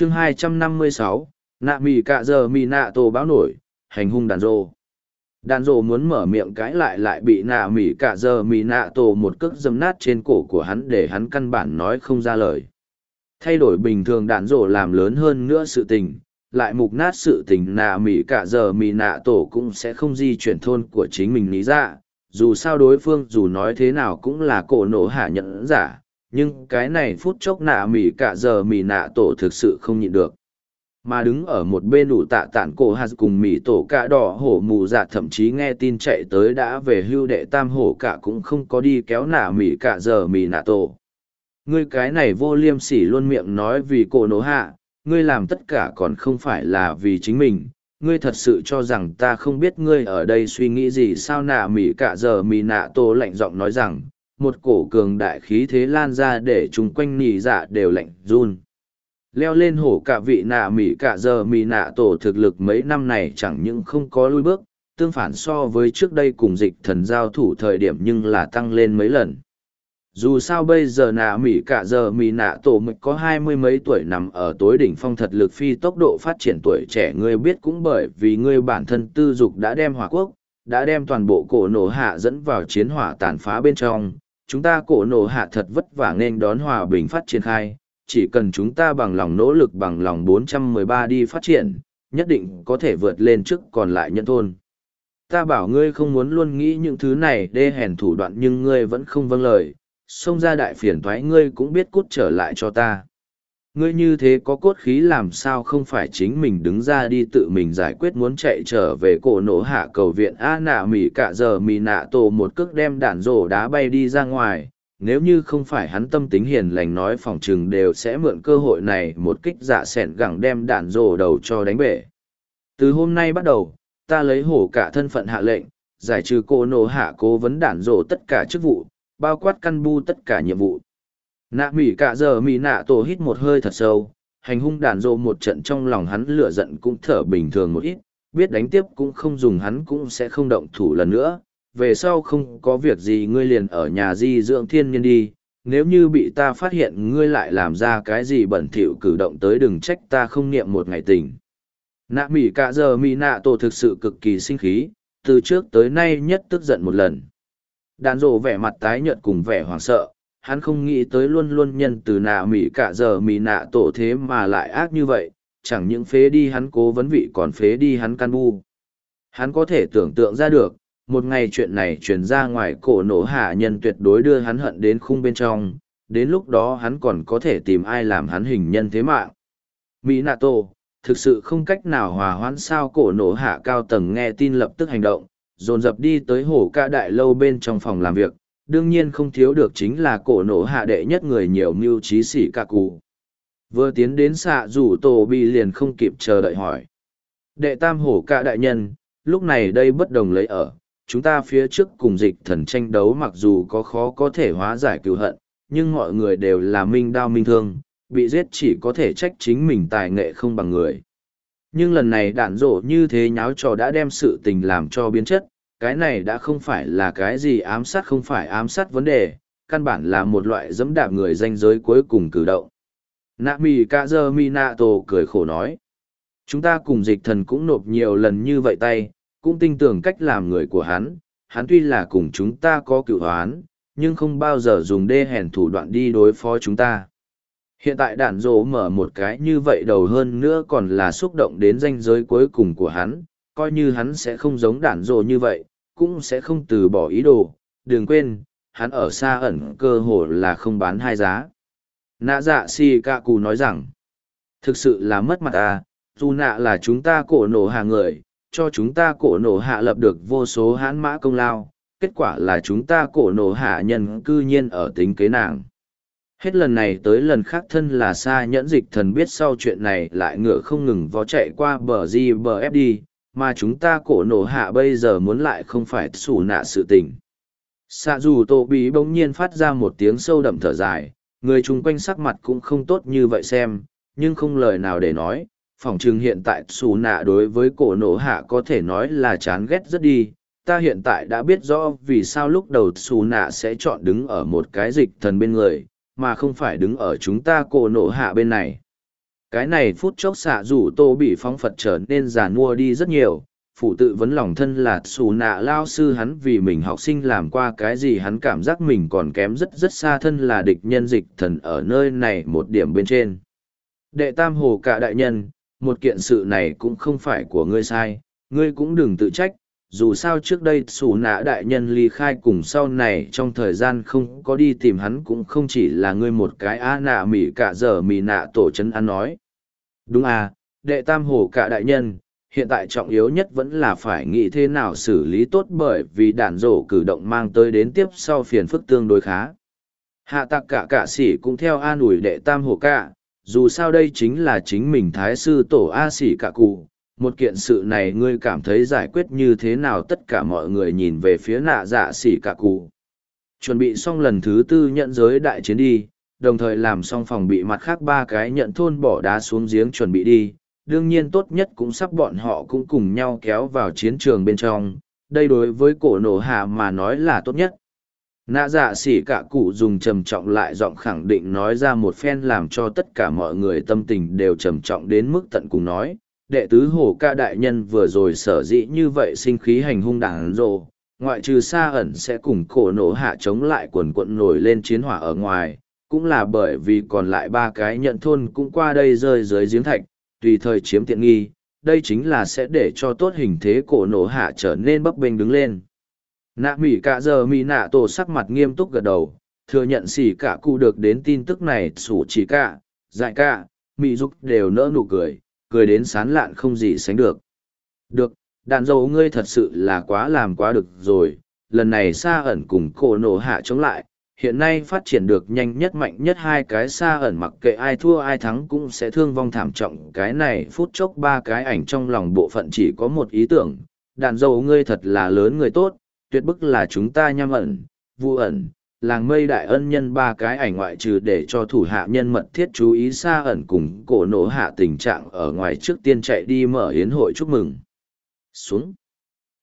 chương 256, nạ mì cạ giờ mì nạ tổ báo nổi, hành hung đàn rô. Đàn rô muốn mở miệng cãi lại lại bị nạ mì cạ giờ mì nạ tổ một cước dâm nát trên cổ của hắn để hắn căn bản nói không ra lời. Thay đổi bình thường đàn rô làm lớn hơn nữa sự tình, lại mục nát sự tình nạ mì cạ giờ mì nạ tổ cũng sẽ không di chuyển thôn của chính mình lý ra. Dù sao đối phương dù nói thế nào cũng là cổ nổ hạ nhận giả, nhưng cái này phút chốc nạ mỉ cả giờ mỉ nạ tổ thực sự không nhịn được. Mà đứng ở một bên đủ tạ tản cổ hạt cùng mỉ tổ cả đỏ hổ mù dạ thậm chí nghe tin chạy tới đã về hưu đệ tam hổ cả cũng không có đi kéo nạ mỉ cả giờ mỉ nạ tổ. Ngươi cái này vô liêm sỉ luôn miệng nói vì cổ nổ hạ, ngươi làm tất cả còn không phải là vì chính mình. Ngươi thật sự cho rằng ta không biết ngươi ở đây suy nghĩ gì sao nạ mỉ cả giờ mỉ nạ tổ lạnh giọng nói rằng một cổ cường đại khí thế lan ra để chung quanh nhì dạ đều lạnh run. Leo lên hổ cả vị nạ mỉ cả giờ mỉ nạ tổ thực lực mấy năm này chẳng những không có lui bước, tương phản so với trước đây cùng dịch thần giao thủ thời điểm nhưng là tăng lên mấy lần. Dù sao bây giờ nạ mỉ cả giờ mỉ nạ tổ mịch có hai mươi mấy tuổi nằm ở tối đỉnh phong thật lực phi tốc độ phát triển tuổi trẻ ngươi biết cũng bởi vì ngươi bản thân tư dục đã đem hỏa quốc, đã đem toàn bộ cổ nổ hạ dẫn vào chiến hỏa tàn phá bên trong chúng ta cổ nổ hạ thật vất vả nên đón hòa bình phát triển khai, chỉ cần chúng ta bằng lòng nỗ lực bằng lòng 413 đi phát triển, nhất định có thể vượt lên trước còn lại nhân thôn. Ta bảo ngươi không muốn luôn nghĩ những thứ này đê hèn thủ đoạn nhưng ngươi vẫn không vâng lời, xông ra đại phiền thoái ngươi cũng biết cút trở lại cho ta. Ngươi như thế có cốt khí làm sao không phải chính mình đứng ra đi tự mình giải quyết muốn chạy trở về cổ nổ hạ cầu viện A nạ mỉ cả giờ mỉ nạ tổ một cước đem đạn rổ đá bay đi ra ngoài. Nếu như không phải hắn tâm tính hiền lành nói phòng trừng đều sẽ mượn cơ hội này một kích dạ sẻn gẳng đem đạn rổ đầu cho đánh bể. Từ hôm nay bắt đầu, ta lấy hổ cả thân phận hạ lệnh, giải trừ cổ nổ hạ cố vấn đạn rổ tất cả chức vụ, bao quát căn bu tất cả nhiệm vụ nạ mỉ cả giờ mỉ nạ tổ hít một hơi thật sâu, hành hung đàn rộ một trận trong lòng hắn lửa giận cũng thở bình thường một ít, biết đánh tiếp cũng không dùng hắn cũng sẽ không động thủ lần nữa. Về sau không có việc gì ngươi liền ở nhà di dưỡng thiên nhiên đi, nếu như bị ta phát hiện ngươi lại làm ra cái gì bẩn thỉu cử động tới đừng trách ta không niệm một ngày tình. Nạ mỉ cả giờ mỉ nạ tổ thực sự cực kỳ sinh khí, từ trước tới nay nhất tức giận một lần. Đàn rộ vẻ mặt tái nhợt cùng vẻ hoảng sợ hắn không nghĩ tới luôn luôn nhân từ nạ mỉ cả giờ mỉ nạ tổ thế mà lại ác như vậy, chẳng những phế đi hắn cố vấn vị còn phế đi hắn can bu. Hắn có thể tưởng tượng ra được, một ngày chuyện này truyền ra ngoài cổ nổ hạ nhân tuyệt đối đưa hắn hận đến khung bên trong, đến lúc đó hắn còn có thể tìm ai làm hắn hình nhân thế mạng. Mỹ nạ tổ, thực sự không cách nào hòa hoãn sao cổ nổ hạ cao tầng nghe tin lập tức hành động, dồn dập đi tới hồ ca đại lâu bên trong phòng làm việc, đương nhiên không thiếu được chính là cổ nổ hạ đệ nhất người nhiều mưu trí sĩ cả cụ. Vừa tiến đến xạ rủ tổ bị liền không kịp chờ đợi hỏi. Đệ tam hổ cả đại nhân, lúc này đây bất đồng lấy ở, chúng ta phía trước cùng dịch thần tranh đấu mặc dù có khó có thể hóa giải cứu hận, nhưng mọi người đều là minh đao minh thương, bị giết chỉ có thể trách chính mình tài nghệ không bằng người. Nhưng lần này đạn rổ như thế nháo trò đã đem sự tình làm cho biến chất, cái này đã không phải là cái gì ám sát không phải ám sát vấn đề, căn bản là một loại dẫm đạp người danh giới cuối cùng cử động. Nạ mì ca giờ mi nạ tổ cười khổ nói. Chúng ta cùng dịch thần cũng nộp nhiều lần như vậy tay, cũng tin tưởng cách làm người của hắn, hắn tuy là cùng chúng ta có cựu hoán, nhưng không bao giờ dùng đê hèn thủ đoạn đi đối phó chúng ta. Hiện tại đạn dỗ mở một cái như vậy đầu hơn nữa còn là xúc động đến danh giới cuối cùng của hắn, coi như hắn sẽ không giống đạn dỗ như vậy, cũng sẽ không từ bỏ ý đồ, đừng quên, hắn ở xa ẩn cơ hồ là không bán hai giá. Nạ dạ si ca cù nói rằng, thực sự là mất mặt à, dù nạ là chúng ta cổ nổ hạ người, cho chúng ta cổ nổ hạ lập được vô số hãn mã công lao, kết quả là chúng ta cổ nổ hạ nhân cư nhiên ở tính kế nàng. Hết lần này tới lần khác thân là xa nhẫn dịch thần biết sau chuyện này lại ngựa không ngừng vó chạy qua bờ di bờ ép đi, mà chúng ta cổ nổ hạ bây giờ muốn lại không phải xù nạ sự tình. Xạ dù tổ bí bỗng nhiên phát ra một tiếng sâu đậm thở dài, người chung quanh sắc mặt cũng không tốt như vậy xem, nhưng không lời nào để nói. Phòng chừng hiện tại xù nạ đối với cổ nổ hạ có thể nói là chán ghét rất đi. Ta hiện tại đã biết rõ vì sao lúc đầu xù nạ sẽ chọn đứng ở một cái dịch thần bên người, mà không phải đứng ở chúng ta cổ nổ hạ bên này cái này phút chốc xạ rủ tô bị phóng phật trở nên già nua đi rất nhiều. Phụ tự vấn lòng thân là xù nạ lao sư hắn vì mình học sinh làm qua cái gì hắn cảm giác mình còn kém rất rất xa thân là địch nhân dịch thần ở nơi này một điểm bên trên. Đệ tam hồ cả đại nhân, một kiện sự này cũng không phải của ngươi sai, ngươi cũng đừng tự trách dù sao trước đây xù nạ đại nhân ly khai cùng sau này trong thời gian không có đi tìm hắn cũng không chỉ là ngươi một cái a nạ mỉ cả giờ mỉ nạ tổ c h ấ n ăn nói. Đúng à đệ tam hồ cả đại nhân, hiện tại trọng yếu nhất vẫn là phải nghĩ thế nào xử lý tốt bởi vì đạn rổ cử động mang tới đến tiếp sau phiền phức tương đối khá. Hạ tặc cả cả s ỉ cũng theo an ủi đệ tam hồ cả, dù sao đây chính là chính mình thái sư tổ a s ỉ cả cụ một kiện sự này ngươi cảm thấy giải quyết như thế nào tất cả mọi người nhìn về phía nạ dạ xỉ cả cụ. Chuẩn bị xong lần thứ tư nhận giới đại chiến đi, đồng thời làm xong phòng bị mặt khác ba cái nhận thôn bỏ đá xuống giếng chuẩn bị đi. Đương nhiên tốt nhất cũng sắp bọn họ cũng cùng nhau kéo vào chiến trường bên trong, đây đối với cổ nổ hạ mà nói là tốt nhất. Nạ dạ xỉ cả cụ dùng trầm trọng lại giọng khẳng định nói ra một phen làm cho tất cả mọi người tâm tình đều trầm trọng đến mức tận cùng nói đệ tứ hổ ca đại nhân vừa rồi sở dĩ như vậy sinh khí hành hung đảng rộ ngoại trừ xa ẩn sẽ cùng cổ nổ hạ chống lại quần quận nổi lên chiến hỏa ở ngoài, cũng là bởi vì còn lại ba cái nhận thôn cũng qua đây rơi dưới giếng thạch, tùy thời chiếm tiện nghi, đây chính là sẽ để cho tốt hình thế cổ nổ hạ trở nên bấp bênh đứng lên. Nạ mỉ cả giờ mỉ nạ tổ sắc mặt nghiêm túc gật đầu, thừa nhận xỉ cả cụ được đến tin tức này sủ chỉ cả dại cả mỉ giúp đều nỡ nụ cười cười đến sán lạn không gì sánh được. Được, đàn dầu ngươi thật sự là quá làm quá được rồi, lần này xa ẩn cùng cổ nổ hạ chống lại, hiện nay phát triển được nhanh nhất mạnh nhất hai cái xa ẩn mặc kệ ai thua ai thắng cũng sẽ thương vong thảm trọng cái này phút chốc ba cái ảnh trong lòng bộ phận chỉ có một ý tưởng, đàn dâu ngươi thật là lớn người tốt, tuyệt bức là chúng ta nham ẩn, vu ẩn, làng mây đại ân nhân ba cái ảnh ngoại trừ để cho thủ hạ nhân mật thiết chú ý xa ẩn cùng cổ nổ hạ tình trạng ở ngoài trước tiên chạy đi mở hiến hội chúc mừng. Xuống.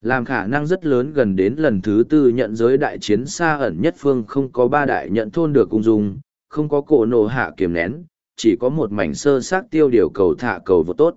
Làm khả năng rất lớn gần đến lần thứ tư nhận giới đại chiến xa ẩn nhất phương không có ba đại nhận thôn được cung dung, không có cổ nổ hạ kiềm nén, chỉ có một mảnh sơ xác tiêu điều cầu thả cầu vô tốt.